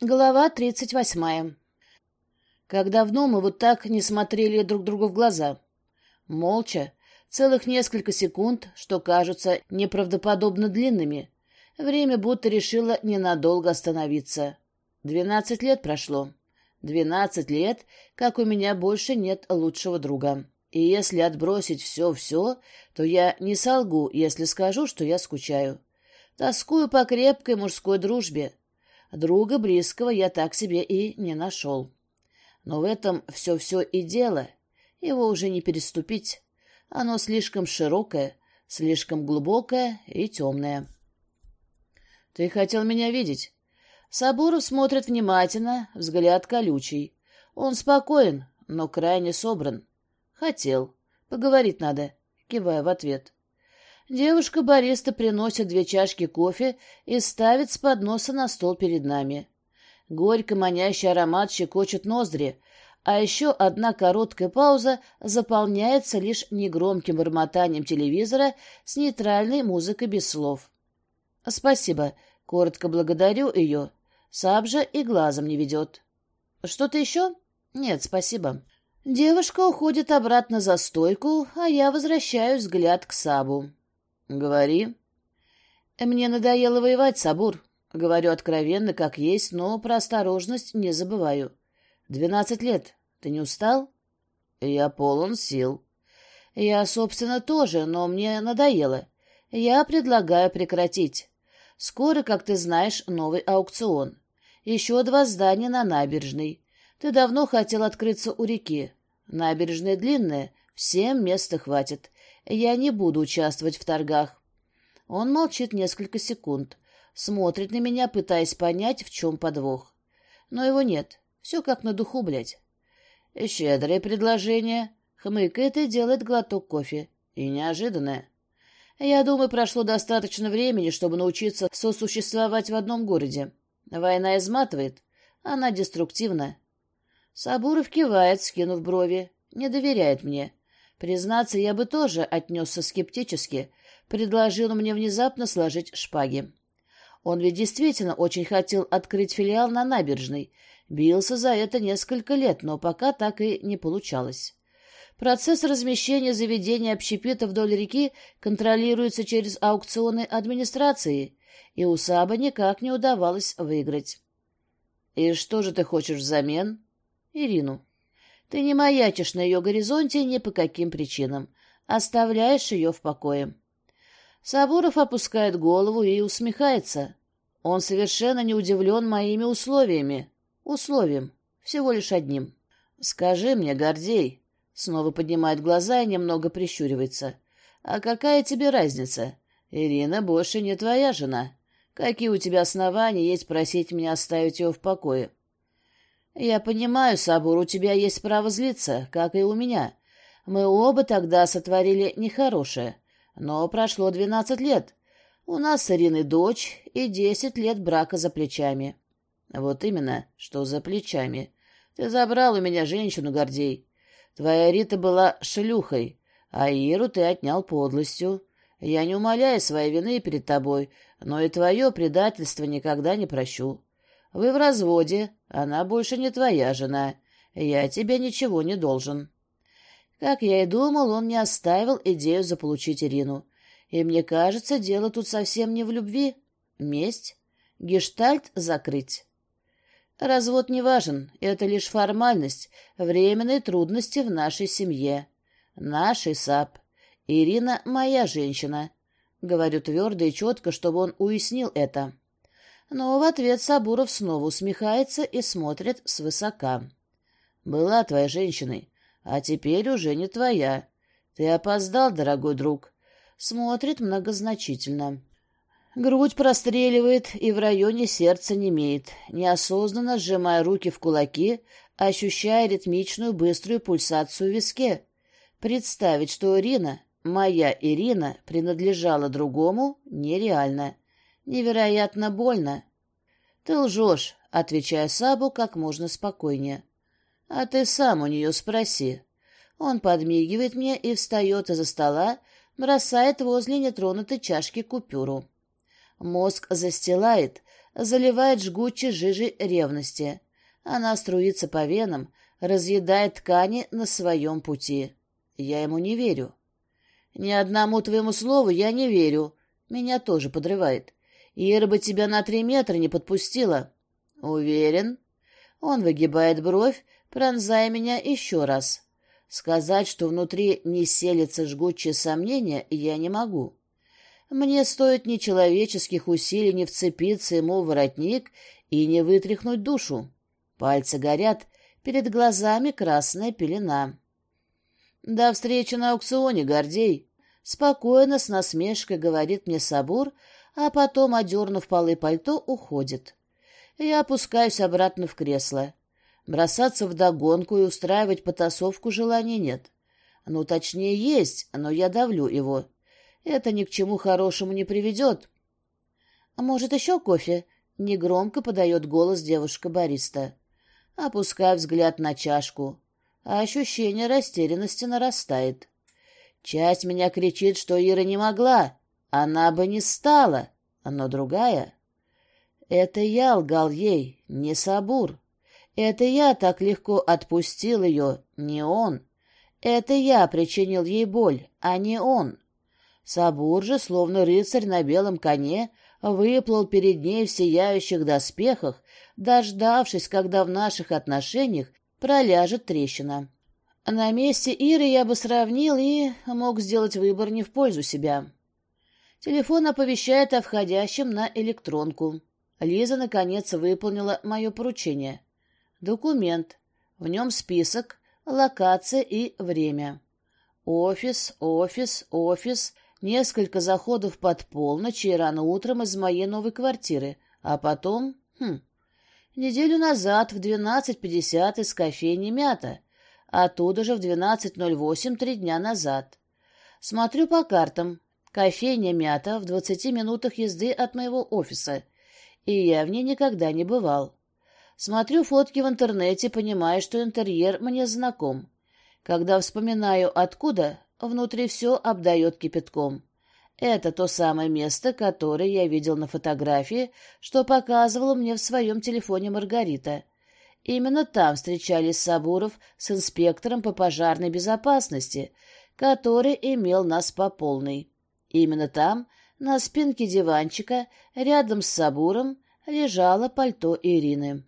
Глава тридцать восьмая. Как давно мы вот так не смотрели друг другу в глаза. Молча, целых несколько секунд, что кажутся неправдоподобно длинными. Время будто решило ненадолго остановиться. Двенадцать лет прошло. Двенадцать лет, как у меня больше нет лучшего друга. И если отбросить все-все, то я не солгу, если скажу, что я скучаю. Тоскую по крепкой мужской дружбе. Друга близкого я так себе и не нашел. Но в этом все-все и дело. Его уже не переступить. Оно слишком широкое, слишком глубокое и темное. Ты хотел меня видеть? Сабуров смотрит внимательно, взгляд колючий. Он спокоен, но крайне собран. Хотел. Поговорить надо. Кивая в ответ. Девушка-бариста приносит две чашки кофе и ставит с подноса на стол перед нами. Горько манящий аромат щекочет ноздри, а еще одна короткая пауза заполняется лишь негромким бормотанием телевизора с нейтральной музыкой без слов. «Спасибо», — коротко благодарю ее. Сабжа и глазом не ведет. «Что-то еще?» «Нет, спасибо». Девушка уходит обратно за стойку, а я возвращаю взгляд к Сабу. «Говори». «Мне надоело воевать, Сабур». Говорю откровенно, как есть, но про осторожность не забываю. «Двенадцать лет. Ты не устал?» «Я полон сил». «Я, собственно, тоже, но мне надоело. Я предлагаю прекратить. Скоро, как ты знаешь, новый аукцион. Еще два здания на набережной. Ты давно хотел открыться у реки. Набережная длинная, всем места хватит. Я не буду участвовать в торгах. Он молчит несколько секунд, смотрит на меня, пытаясь понять, в чем подвох. Но его нет. Все как на духу, блядь. Щедрое предложение. Хмыкает и делает глоток кофе. И неожиданное. Я думаю, прошло достаточно времени, чтобы научиться сосуществовать в одном городе. Война изматывает. Она деструктивна. Сабуров кивает, скинув брови. Не доверяет мне. Признаться, я бы тоже отнесся скептически, предложил мне внезапно сложить шпаги. Он ведь действительно очень хотел открыть филиал на набережной, бился за это несколько лет, но пока так и не получалось. Процесс размещения заведения общепита вдоль реки контролируется через аукционы администрации, и у Саба никак не удавалось выиграть. «И что же ты хочешь взамен?» «Ирину». Ты не маячишь на ее горизонте ни по каким причинам. Оставляешь ее в покое. Сабуров опускает голову и усмехается. Он совершенно не удивлен моими условиями. Условием. Всего лишь одним. «Скажи мне, Гордей...» Снова поднимает глаза и немного прищуривается. «А какая тебе разница? Ирина больше не твоя жена. Какие у тебя основания есть просить меня оставить ее в покое?» «Я понимаю, Сабур, у тебя есть право злиться, как и у меня. Мы оба тогда сотворили нехорошее. Но прошло двенадцать лет. У нас с Ириной дочь и десять лет брака за плечами». «Вот именно, что за плечами. Ты забрал у меня женщину, Гордей. Твоя Рита была шлюхой, а Иру ты отнял подлостью. Я не умоляю своей вины перед тобой, но и твое предательство никогда не прощу. Вы в разводе, она больше не твоя жена. Я тебе ничего не должен». Как я и думал, он не оставил идею заполучить Ирину. И мне кажется, дело тут совсем не в любви. Месть. Гештальт закрыть. Развод не важен, это лишь формальность, временные трудности в нашей семье. Нашей САП. Ирина — моя женщина. Говорю твердо и четко, чтобы он уяснил это. Но в ответ Сабуров снова усмехается и смотрит свысока. «Была твоей женщиной, а теперь уже не твоя. Ты опоздал, дорогой друг». Смотрит многозначительно. Грудь простреливает и в районе сердца немеет, неосознанно сжимая руки в кулаки, ощущая ритмичную быструю пульсацию в виске. Представить, что Ирина, моя Ирина, принадлежала другому, нереально. Невероятно больно. Ты лжешь, отвечая Сабу как можно спокойнее. А ты сам у нее спроси. Он подмигивает мне и встает из-за стола, бросает возле нетронутой чашки купюру. Мозг застилает, заливает жгучей жижей ревности. Она струится по венам, разъедает ткани на своем пути. Я ему не верю. Ни одному твоему слову я не верю. Меня тоже подрывает. Ира бы тебя на три метра не подпустила. Уверен? Он выгибает бровь, пронзая меня еще раз. Сказать, что внутри не селится жгучее сомнение, я не могу. Мне стоит нечеловеческих усилий не вцепиться ему в воротник и не вытряхнуть душу. Пальцы горят, перед глазами красная пелена. «До встречи на аукционе, Гордей!» Спокойно, с насмешкой говорит мне Сабур, а потом, одернув полы пальто, уходит. Я опускаюсь обратно в кресло. Бросаться в догонку и устраивать потасовку желания нет. Ну, точнее, есть, но я давлю его. Это ни к чему хорошему не приведет. — А может, еще кофе? — негромко подает голос девушка-бариста. Опускаю взгляд на чашку, а ощущение растерянности нарастает. Часть меня кричит, что Ира не могла, она бы не стала, но другая... Это я лгал ей, не Сабур. Это я так легко отпустил ее, не он. Это я причинил ей боль, а не он. Сабур же, словно рыцарь на белом коне, выплыл перед ней в сияющих доспехах, дождавшись, когда в наших отношениях проляжет трещина. На месте Иры я бы сравнил и мог сделать выбор не в пользу себя. Телефон оповещает о входящем на электронку. Лиза, наконец, выполнила мое поручение. Документ. В нем список, локация и время. Офис, офис, офис, несколько заходов под полночь и рано утром из моей новой квартиры, а потом... Хм... Неделю назад в 12.50 из кофейни «Мята», оттуда же в 12.08 три дня назад. Смотрю по картам. Кофейня «Мята» в 20 минутах езды от моего офиса, и я в ней никогда не бывал. Смотрю фотки в интернете, понимая, что интерьер мне знаком. Когда вспоминаю откуда, внутри все обдает кипятком. Это то самое место, которое я видел на фотографии, что показывала мне в своем телефоне Маргарита. Именно там встречались Сабуров с инспектором по пожарной безопасности, который имел нас по полной. Именно там, на спинке диванчика, рядом с Сабуром, лежало пальто Ирины.